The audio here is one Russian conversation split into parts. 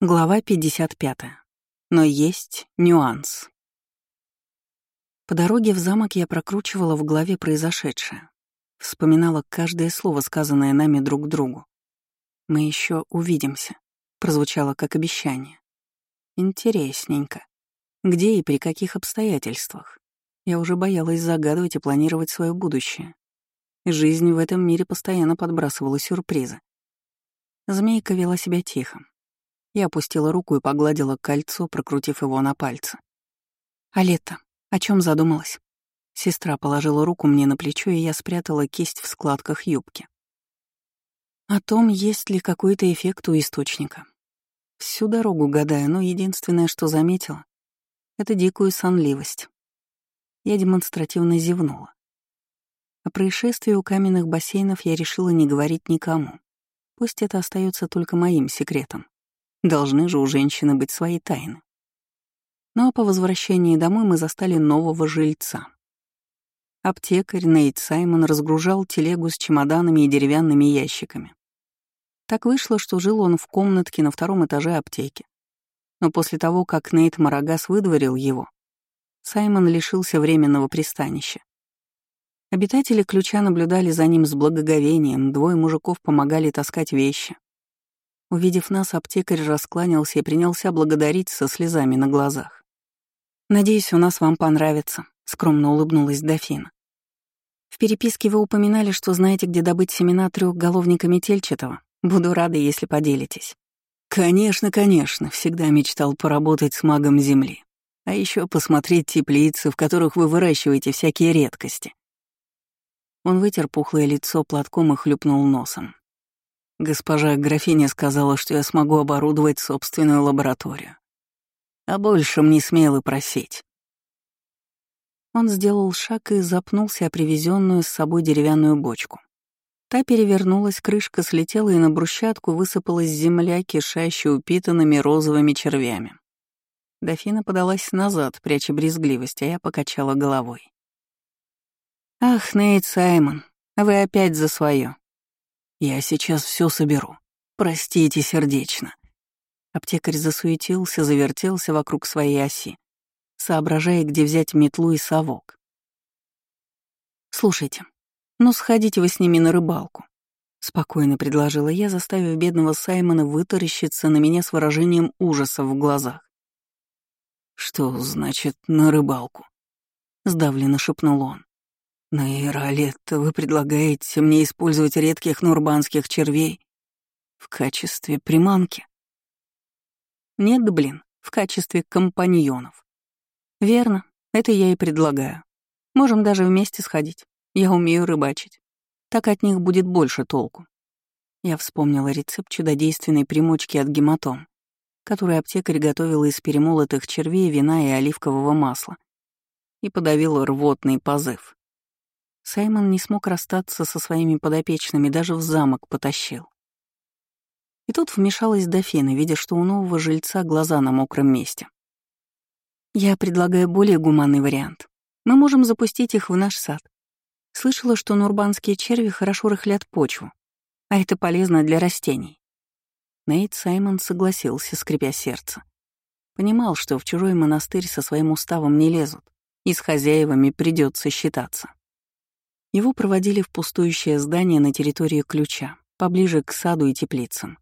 Глава 55. Но есть нюанс. По дороге в замок я прокручивала в голове произошедшее. Вспоминала каждое слово, сказанное нами друг другу. «Мы еще увидимся», — прозвучало как обещание. Интересненько. Где и при каких обстоятельствах? Я уже боялась загадывать и планировать свое будущее. Жизнь в этом мире постоянно подбрасывала сюрпризы. Змейка вела себя тихо, я опустила руку и погладила кольцо, прокрутив его на пальце. «Алетта, о чем задумалась?» Сестра положила руку мне на плечо, и я спрятала кисть в складках юбки. О том, есть ли какой-то эффект у источника. Всю дорогу гадаю, но единственное, что заметила, — это дикую сонливость. Я демонстративно зевнула. О происшествии у каменных бассейнов я решила не говорить никому. Пусть это остается только моим секретом. Должны же у женщины быть свои тайны. Ну а по возвращении домой мы застали нового жильца. Аптекарь Нейт Саймон разгружал телегу с чемоданами и деревянными ящиками. Так вышло, что жил он в комнатке на втором этаже аптеки. Но после того, как Нейт Марагас выдворил его, Саймон лишился временного пристанища. Обитатели ключа наблюдали за ним с благоговением, двое мужиков помогали таскать вещи. Увидев нас, аптекарь раскланялся и принялся благодарить со слезами на глазах. «Надеюсь, у нас вам понравится», — скромно улыбнулась дофина. «В переписке вы упоминали, что знаете, где добыть семена трехголовника метельчатого. Буду рада, если поделитесь». «Конечно, конечно, всегда мечтал поработать с магом Земли. А еще посмотреть теплицы, в которых вы выращиваете всякие редкости». Он вытер пухлое лицо платком и хлюпнул носом. Госпожа графиня сказала, что я смогу оборудовать собственную лабораторию. А больше мне смело просить. Он сделал шаг и запнулся о привезенную с собой деревянную бочку. Та перевернулась, крышка слетела, и на брусчатку высыпалась земля, кишащая упитанными розовыми червями. Дофина подалась назад, пряча брезгливость, а я покачала головой. «Ах, Нейт Саймон, вы опять за свое. Я сейчас все соберу. Простите сердечно. Аптекарь засуетился, завертелся вокруг своей оси, соображая, где взять метлу и совок. «Слушайте, ну сходите вы с ними на рыбалку», — спокойно предложила я, заставив бедного Саймона вытаращиться на меня с выражением ужаса в глазах. «Что значит «на рыбалку»?» — сдавленно шепнул он. «Нейролет, вы предлагаете мне использовать редких нурбанских червей в качестве приманки?» «Нет, блин, в качестве компаньонов». «Верно, это я и предлагаю. Можем даже вместе сходить. Я умею рыбачить. Так от них будет больше толку». Я вспомнила рецепт чудодейственной примочки от гематом, который аптекарь готовила из перемолотых червей, вина и оливкового масла, и подавила рвотный позыв. Саймон не смог расстаться со своими подопечными, даже в замок потащил. И тут вмешалась дофина, видя, что у нового жильца глаза на мокром месте. «Я предлагаю более гуманный вариант. Мы можем запустить их в наш сад. Слышала, что нурбанские черви хорошо рыхлят почву, а это полезно для растений». Нейт Саймон согласился, скрипя сердце. Понимал, что в чужой монастырь со своим уставом не лезут, и с хозяевами придется считаться. Его проводили в пустующее здание на территории ключа, поближе к саду и теплицам.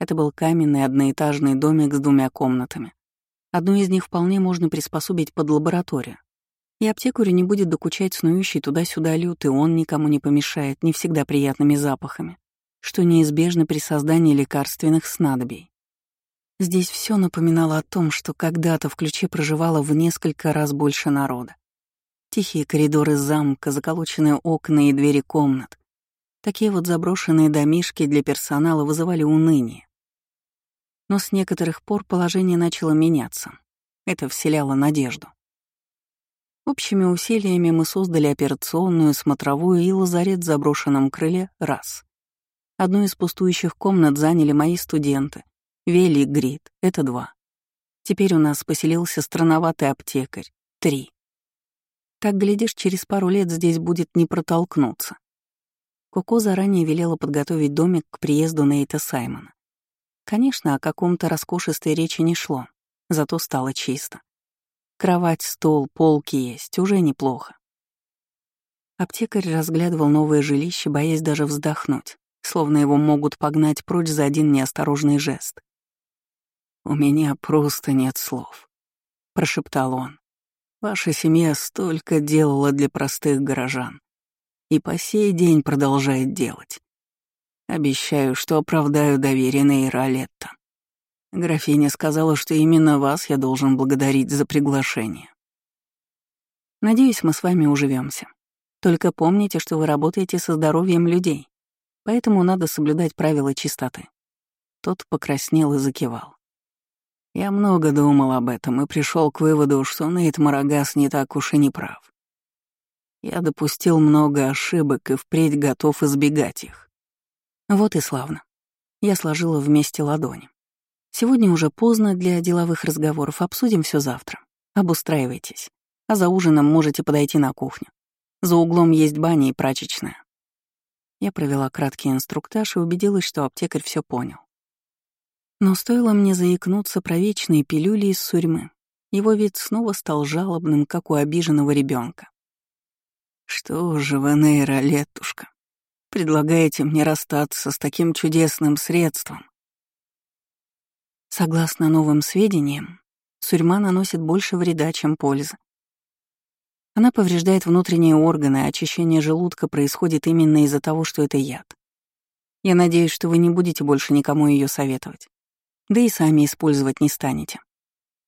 Это был каменный одноэтажный домик с двумя комнатами. Одну из них вполне можно приспособить под лабораторию. И аптекарю не будет докучать снующий туда-сюда лют, и он никому не помешает не всегда приятными запахами, что неизбежно при создании лекарственных снадобий. Здесь все напоминало о том, что когда-то в ключе проживало в несколько раз больше народа. Тихие коридоры замка, заколоченные окна и двери комнат. Такие вот заброшенные домишки для персонала вызывали уныние. Но с некоторых пор положение начало меняться. Это вселяло надежду. Общими усилиями мы создали операционную, смотровую и лазарет в заброшенном крыле — раз. Одну из пустующих комнат заняли мои студенты. Вели Грит — это два. Теперь у нас поселился странноватый аптекарь — три. Так, глядишь, через пару лет здесь будет не протолкнуться. Коко заранее велела подготовить домик к приезду Нейта Саймона. Конечно, о каком-то роскошистой речи не шло, зато стало чисто. Кровать, стол, полки есть, уже неплохо. Аптекарь разглядывал новое жилище, боясь даже вздохнуть, словно его могут погнать прочь за один неосторожный жест. «У меня просто нет слов», — прошептал он. «Ваша семья столько делала для простых горожан и по сей день продолжает делать. Обещаю, что оправдаю доверие Нейра Летта. Графиня сказала, что именно вас я должен благодарить за приглашение. Надеюсь, мы с вами уживемся. Только помните, что вы работаете со здоровьем людей, поэтому надо соблюдать правила чистоты. Тот покраснел и закивал. Я много думал об этом и пришел к выводу, что Нейт Марагас не так уж и не прав. Я допустил много ошибок и впредь готов избегать их. Вот и славно. Я сложила вместе ладони. Сегодня уже поздно для деловых разговоров, обсудим все завтра. Обустраивайтесь. А за ужином можете подойти на кухню. За углом есть баня и прачечная. Я провела краткий инструктаж и убедилась, что аптекарь все понял. Но стоило мне заикнуться про вечные пилюли из сурьмы, его вид снова стал жалобным, как у обиженного ребенка. «Что же вы, Нейра, летушка, предлагаете мне расстаться с таким чудесным средством?» Согласно новым сведениям, сурьма наносит больше вреда, чем пользы. Она повреждает внутренние органы, а очищение желудка происходит именно из-за того, что это яд. Я надеюсь, что вы не будете больше никому ее советовать. Да и сами использовать не станете.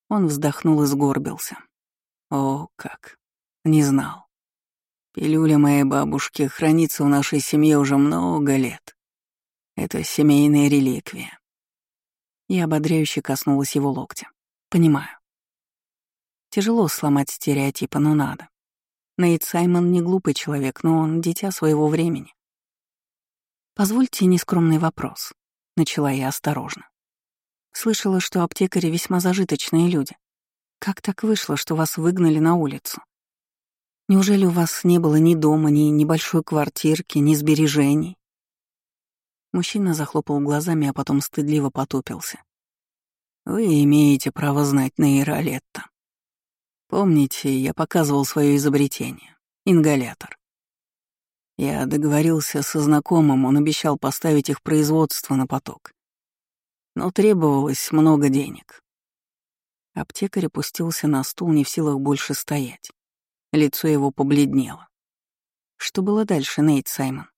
Он вздохнул и сгорбился. О, как. Не знал. Пилюля моей бабушки хранится в нашей семье уже много лет. Это семейная реликвия. Я ободряюще коснулась его локтя. Понимаю. Тяжело сломать стереотипы, но надо. Нейт Саймон не глупый человек, но он дитя своего времени. «Позвольте нескромный вопрос», — начала я осторожно. Слышала, что аптекари весьма зажиточные люди. Как так вышло, что вас выгнали на улицу? Неужели у вас не было ни дома, ни небольшой квартирки, ни сбережений? Мужчина захлопал глазами, а потом стыдливо потупился. «Вы имеете право знать Нейра Летта. Помните, я показывал свое изобретение — ингалятор. Я договорился со знакомым, он обещал поставить их производство на поток. Но требовалось много денег. Аптекарь опустился на стул, не в силах больше стоять. Лицо его побледнело. Что было дальше, Нейт Саймон?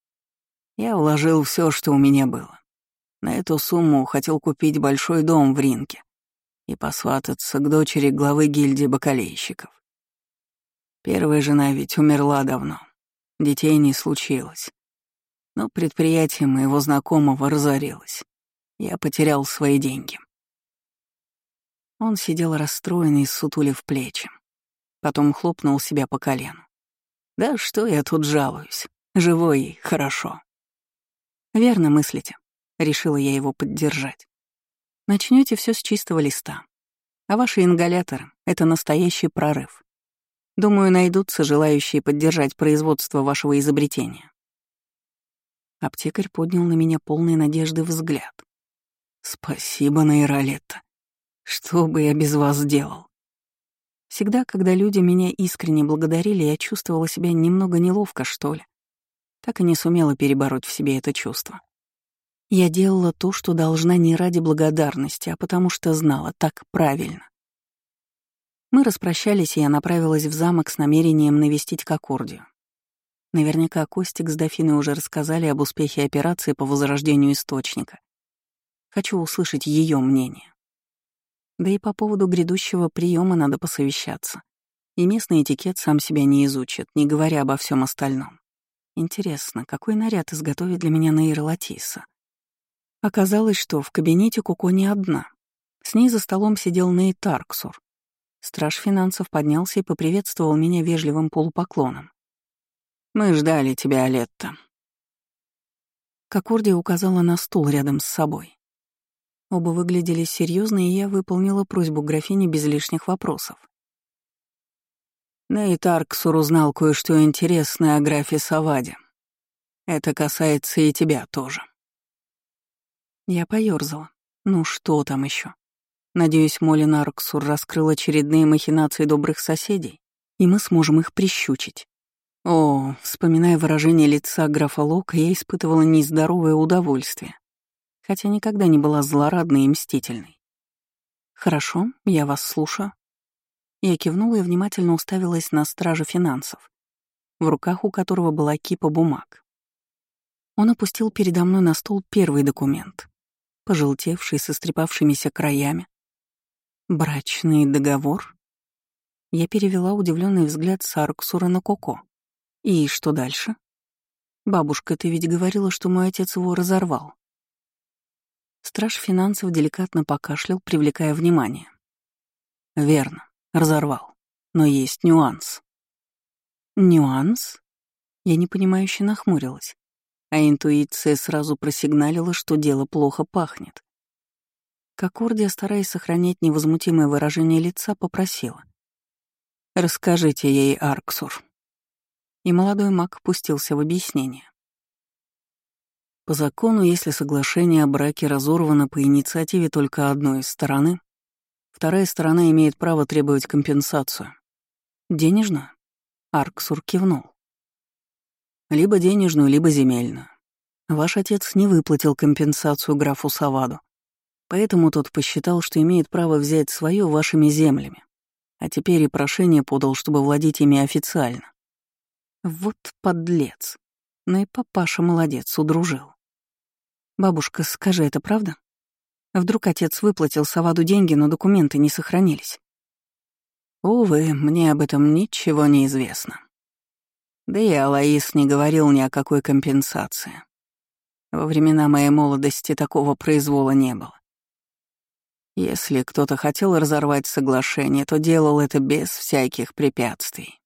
Я вложил все, что у меня было. На эту сумму хотел купить большой дом в Ринке и посвататься к дочери главы гильдии бакалейщиков. Первая жена ведь умерла давно, детей не случилось. Но предприятие моего знакомого разорилось. Я потерял свои деньги. Он сидел расстроенный, сутулив плечи. Потом хлопнул себя по колену. «Да что я тут жалуюсь? Живой и хорошо». «Верно мыслите», — решила я его поддержать. Начнете все с чистого листа. А ваши ингаляторы — это настоящий прорыв. Думаю, найдутся желающие поддержать производство вашего изобретения». Аптекарь поднял на меня полный надежды взгляд. «Спасибо, Нейролетта. Что бы я без вас делал?» Всегда, когда люди меня искренне благодарили, я чувствовала себя немного неловко, что ли. Так и не сумела перебороть в себе это чувство. Я делала то, что должна не ради благодарности, а потому что знала, так правильно. Мы распрощались, и я направилась в замок с намерением навестить Кокордию. Наверняка Костик с Дофиной уже рассказали об успехе операции по возрождению источника. Хочу услышать ее мнение. Да и по поводу грядущего приема надо посовещаться. И местный этикет сам себя не изучит, не говоря обо всем остальном. Интересно, какой наряд изготовит для меня Нейра Латиса? Оказалось, что в кабинете Куко не одна. С ней за столом сидел Нейт Тарксур. Страж финансов поднялся и поприветствовал меня вежливым полупоклоном. «Мы ждали тебя, Алетта». Кокордия указала на стул рядом с собой. Оба выглядели серьезно, и я выполнила просьбу графини без лишних вопросов. Нейтарксур узнал кое-что интересное о графе Саваде. Это касается и тебя тоже. Я поёрзала. Ну что там еще? Надеюсь, Молин Арксур раскрыл очередные махинации добрых соседей, и мы сможем их прищучить. О, вспоминая выражение лица графа Лока, я испытывала нездоровое удовольствие, хотя никогда не была злорадной и мстительной. «Хорошо, я вас слушаю». Я кивнула и внимательно уставилась на стража финансов, в руках у которого была кипа бумаг. Он опустил передо мной на стол первый документ, пожелтевший с истрепавшимися краями. «Брачный договор?» Я перевела удивленный взгляд с Арксура на Коко. «И что дальше?» «Бабушка, ты ведь говорила, что мой отец его разорвал». Страж финансов деликатно покашлял, привлекая внимание. «Верно, разорвал. Но есть нюанс». «Нюанс?» Я непонимающе нахмурилась а интуиция сразу просигналила, что дело плохо пахнет. Кокордия, стараясь сохранять невозмутимое выражение лица, попросила. «Расскажите ей, Арксур». И молодой маг пустился в объяснение. По закону, если соглашение о браке разорвано по инициативе только одной из стороны, вторая сторона имеет право требовать компенсацию. Денежно? Арксур кивнул. Либо денежную, либо земельную. Ваш отец не выплатил компенсацию графу Саваду, поэтому тот посчитал, что имеет право взять свое вашими землями, а теперь и прошение подал, чтобы владеть ими официально. Вот подлец. Ну и папаша молодец, удружил. Бабушка, скажи, это правда? Вдруг отец выплатил Саваду деньги, но документы не сохранились? Увы, мне об этом ничего не известно. Да и Алаис не говорил ни о какой компенсации. Во времена моей молодости такого произвола не было. Если кто-то хотел разорвать соглашение, то делал это без всяких препятствий.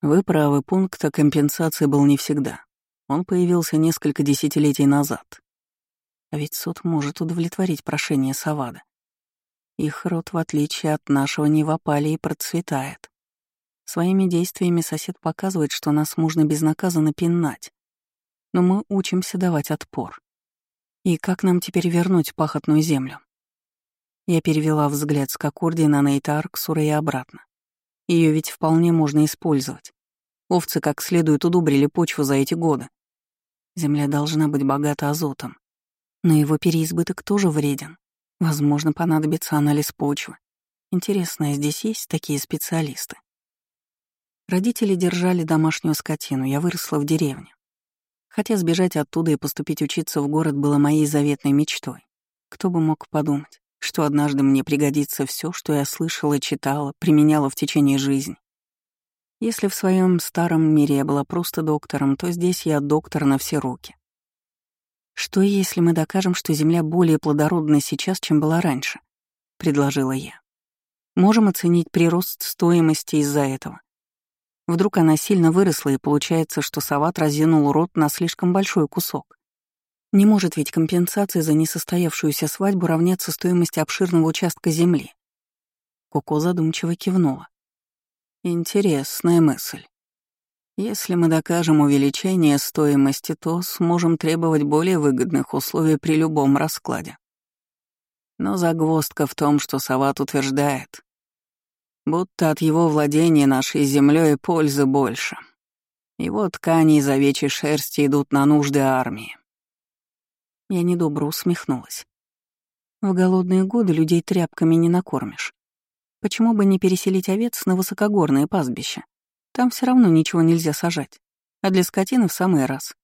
Вы правы, пункт о компенсации был не всегда. Он появился несколько десятилетий назад. А ведь суд может удовлетворить прошение Савада. Их род, в отличие от нашего, не в и процветает. Своими действиями сосед показывает, что нас можно безнаказанно пинать. Но мы учимся давать отпор. И как нам теперь вернуть пахотную землю? Я перевела взгляд с Кокорди на Нейта Арксура и обратно. Ее ведь вполне можно использовать. Овцы как следует удобрили почву за эти годы. Земля должна быть богата азотом. Но его переизбыток тоже вреден. Возможно, понадобится анализ почвы. Интересно, здесь есть такие специалисты? Родители держали домашнюю скотину, я выросла в деревне. Хотя сбежать оттуда и поступить учиться в город было моей заветной мечтой. Кто бы мог подумать, что однажды мне пригодится все, что я слышала, читала, применяла в течение жизни. Если в своем старом мире я была просто доктором, то здесь я доктор на все руки. Что если мы докажем, что Земля более плодородна сейчас, чем была раньше? Предложила я. Можем оценить прирост стоимости из-за этого. Вдруг она сильно выросла, и получается, что Сават разъянул рот на слишком большой кусок. Не может ведь компенсация за несостоявшуюся свадьбу равняться стоимости обширного участка земли. Коко задумчиво кивнула. Интересная мысль. Если мы докажем увеличение стоимости, то сможем требовать более выгодных условий при любом раскладе. Но загвоздка в том, что Сават утверждает, будто от его владения нашей землей пользы больше. Его ткани из овечьей шерсти идут на нужды армии. Я недобро усмехнулась. В голодные годы людей тряпками не накормишь. Почему бы не переселить овец на высокогорное пастбище? Там все равно ничего нельзя сажать. А для скотины в самый раз.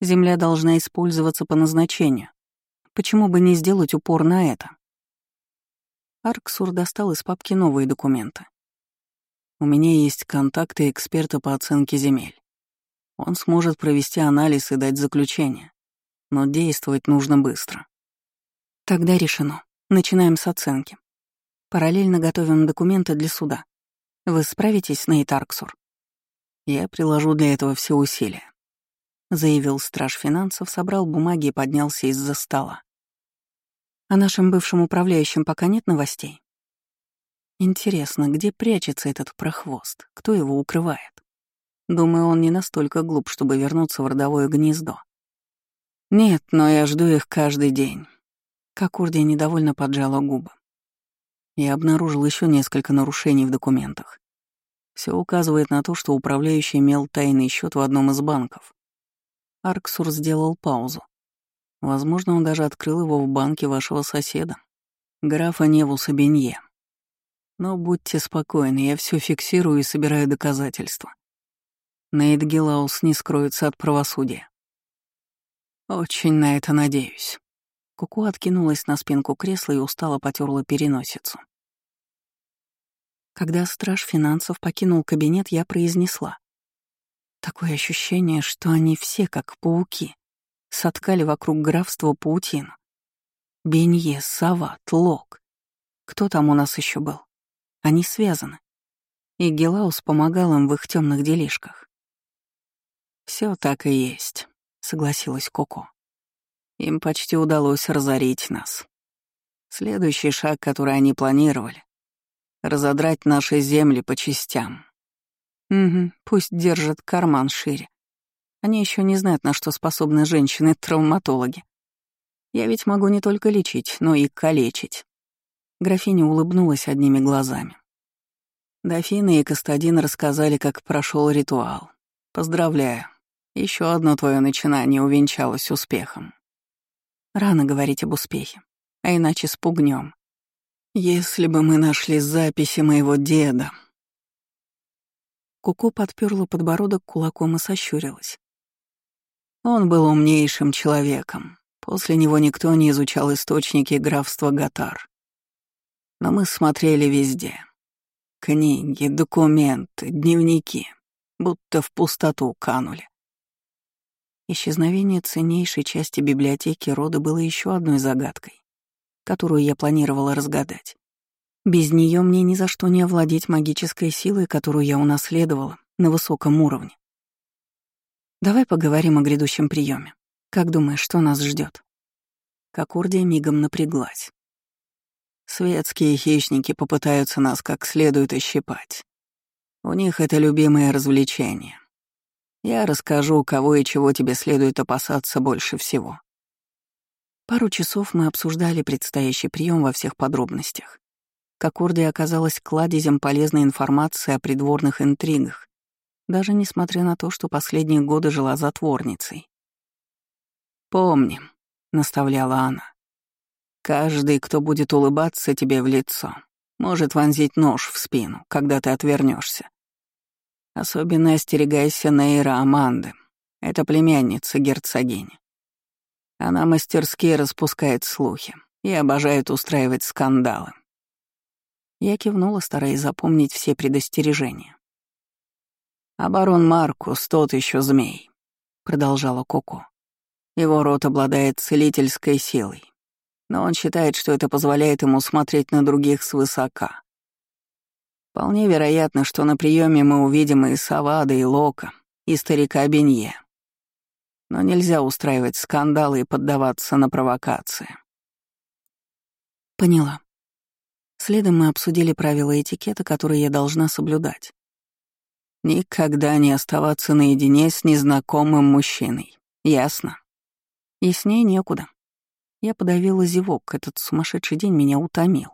Земля должна использоваться по назначению. Почему бы не сделать упор на это? Арксур достал из папки новые документы. «У меня есть контакты эксперта по оценке земель. Он сможет провести анализ и дать заключение. Но действовать нужно быстро». «Тогда решено. Начинаем с оценки. Параллельно готовим документы для суда. Вы справитесь, Нейт Арксур?» «Я приложу для этого все усилия», — заявил страж финансов, собрал бумаги и поднялся из-за стола. О нашем бывшем управляющем пока нет новостей. Интересно, где прячется этот прохвост? Кто его укрывает? Думаю, он не настолько глуп, чтобы вернуться в родовое гнездо. Нет, но я жду их каждый день. Как Урдия недовольно поджала губы. Я обнаружил еще несколько нарушений в документах. Все указывает на то, что управляющий имел тайный счет в одном из банков. Арксур сделал паузу. Возможно, он даже открыл его в банке вашего соседа, графа Невуса Бенье. Но будьте спокойны, я все фиксирую и собираю доказательства. Нейт Гилаус не скроется от правосудия. Очень на это надеюсь. Куку откинулась на спинку кресла и устало потерла переносицу. Когда страж финансов покинул кабинет, я произнесла. Такое ощущение, что они все, как пауки, соткали вокруг графства паутину. Бенье, Сават, Лок. Кто там у нас еще был? Они связаны. И Гелаус помогал им в их темных делишках. Все так и есть, согласилась Коко. Им почти удалось разорить нас. Следующий шаг, который они планировали — разодрать наши земли по частям. Угу, пусть держат карман шире. Они еще не знают, на что способны женщины-травматологи. Я ведь могу не только лечить, но и калечить. Графиня улыбнулась одними глазами. Дофина и Кастадин рассказали, как прошел ритуал. Поздравляю. Еще одно твое начинание увенчалось успехом. Рано говорить об успехе, а иначе спугнем. Если бы мы нашли записи моего деда. Куку подперла подбородок кулаком и сощурилась. Он был умнейшим человеком. После него никто не изучал источники графства Гатар. Но мы смотрели везде. Книги, документы, дневники, будто в пустоту канули. Исчезновение ценнейшей части библиотеки рода было еще одной загадкой, которую я планировала разгадать. Без нее мне ни за что не овладеть магической силой, которую я унаследовала на высоком уровне. Давай поговорим о грядущем приеме. Как думаешь, что нас ждет? Кокордия мигом напряглась. Светские хищники попытаются нас как следует ощипать. У них это любимое развлечение. Я расскажу, кого и чего тебе следует опасаться больше всего. Пару часов мы обсуждали предстоящий прием во всех подробностях. Кокорди оказалась кладезем полезной информации о придворных интригах, даже несмотря на то, что последние годы жила затворницей. «Помни», — наставляла она, — «каждый, кто будет улыбаться тебе в лицо, может вонзить нож в спину, когда ты отвернешься. Особенно остерегайся Нейра Аманды. Это племянница герцогини. Она мастерски распускает слухи и обожает устраивать скандалы. Я кивнула, стараясь запомнить все предостережения. «А барон Маркус тот еще змей», — продолжала Коко. «Его род обладает целительской силой, но он считает, что это позволяет ему смотреть на других свысока. Вполне вероятно, что на приеме мы увидим и Савада, и Лока, и старика Бенье. Но нельзя устраивать скандалы и поддаваться на провокации. Поняла. Следом мы обсудили правила этикета, которые я должна соблюдать. Никогда не оставаться наедине с незнакомым мужчиной. Ясно? Яснее некуда. Я подавила зевок, этот сумасшедший день меня утомил.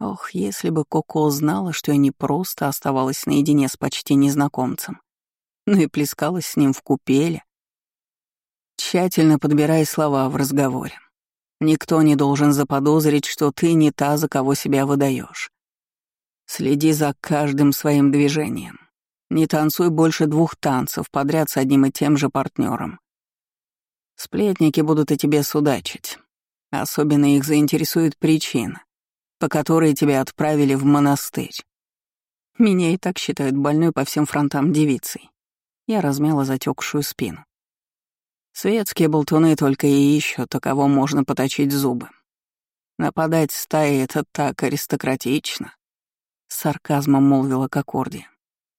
Ох, если бы Коко знала, что я не просто оставалась наедине с почти незнакомцем, но и плескалась с ним в купеле. Тщательно подбирай слова в разговоре. Никто не должен заподозрить, что ты не та, за кого себя выдаешь. Следи за каждым своим движением. Не танцуй больше двух танцев подряд с одним и тем же партнером. Сплетники будут и тебе судачить. Особенно их заинтересует причина, по которой тебя отправили в монастырь. Меня и так считают больной по всем фронтам девицей. Я размяла затекшую спину. Светские болтуны только и ищут, а кого можно поточить зубы. Нападать стаи — это так аристократично. С сарказмом молвила Кокорди.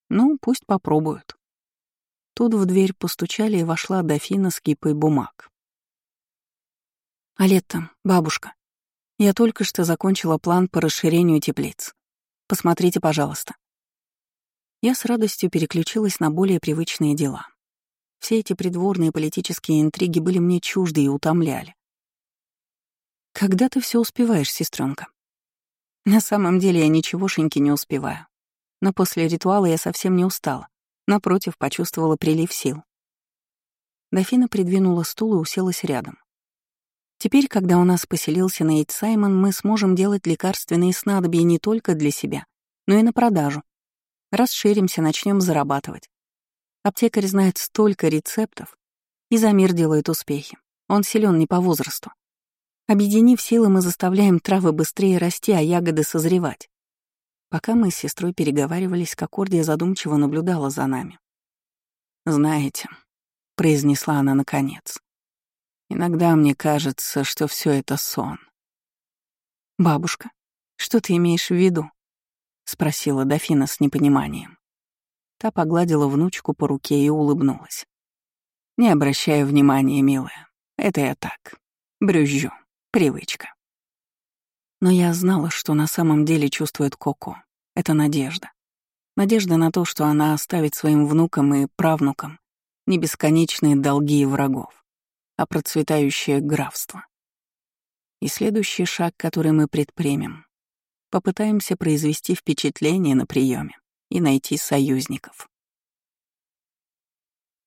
Ну, пусть попробуют. Тут в дверь постучали, и вошла дофина с кипой бумаг. «Алетта, бабушка, я только что закончила план по расширению теплиц. Посмотрите, пожалуйста. Я с радостью переключилась на более привычные дела. Все эти придворные политические интриги были мне чужды и утомляли. Когда ты все успеваешь, сестренка? На самом деле я ничегошеньки не успеваю. Но после ритуала я совсем не устала. Напротив, почувствовала прилив сил. Дофина придвинула стул и уселась рядом. Теперь, когда у нас поселился Нейт Саймон, мы сможем делать лекарственные снадобья не только для себя, но и на продажу. Расширимся, начнем зарабатывать. Аптекарь знает столько рецептов, и за мир делает успехи. Он силен не по возрасту. Объединив силы, мы заставляем травы быстрее расти, а ягоды созревать. Пока мы с сестрой переговаривались, Кокордия задумчиво наблюдала за нами. «Знаете», — произнесла она наконец, — «иногда мне кажется, что все это сон». «Бабушка, что ты имеешь в виду?» — спросила дофина с непониманием. Та погладила внучку по руке и улыбнулась. «Не обращай внимания, милая. Это я так. Брюзжу. Привычка. Но я знала, что на самом деле чувствует Коко. Это надежда. Надежда на то, что она оставит своим внукам и правнукам не бесконечные долги и врагов, а процветающее графство. И следующий шаг, который мы предпримем, попытаемся произвести впечатление на приеме и найти союзников.